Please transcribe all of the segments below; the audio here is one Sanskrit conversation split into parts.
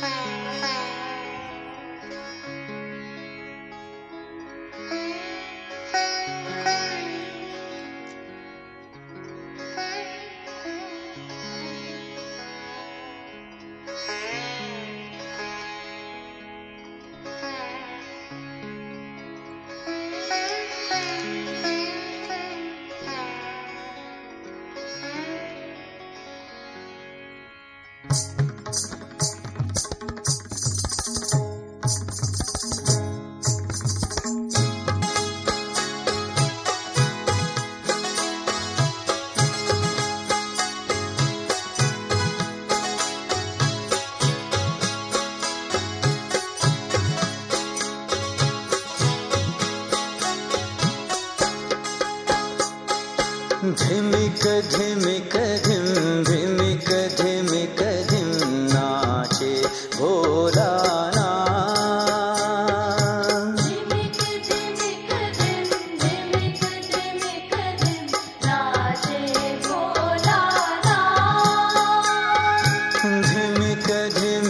嘿嘿。कधिम कथिं कधिम् कथिं नाचे भोरा धिम कधिं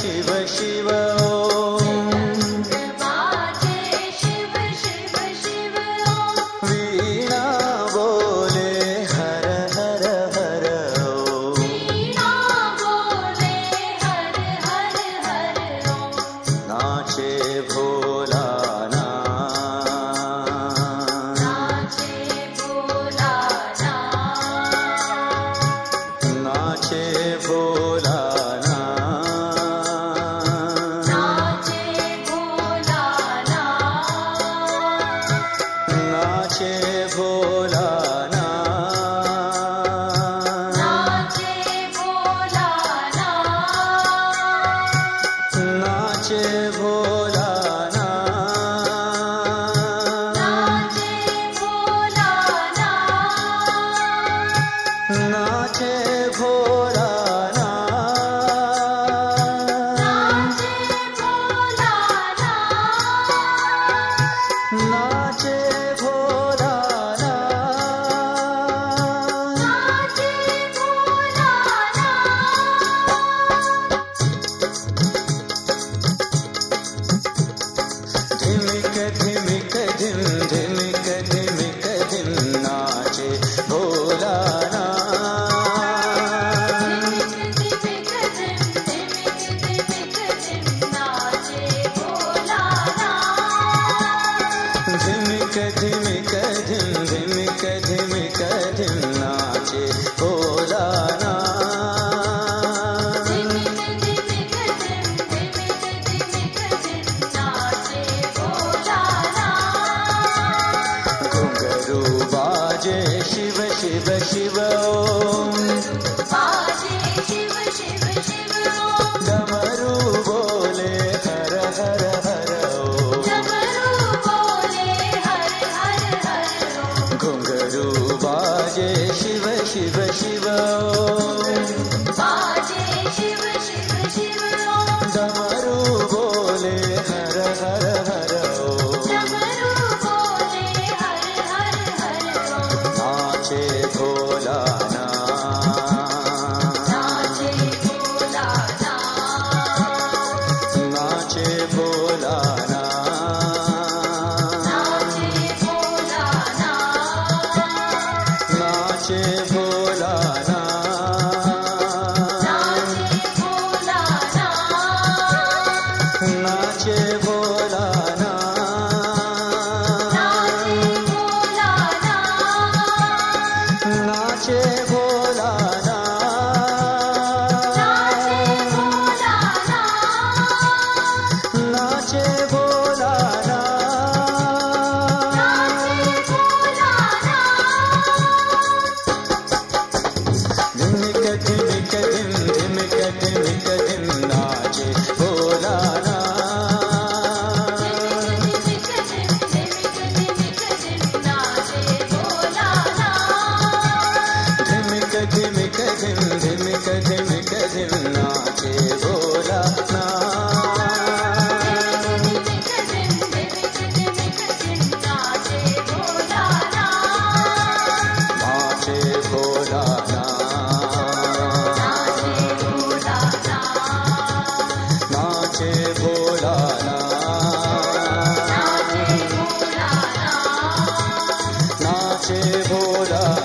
शिव शिव। się शिव शिव शिव नाचे भोलाना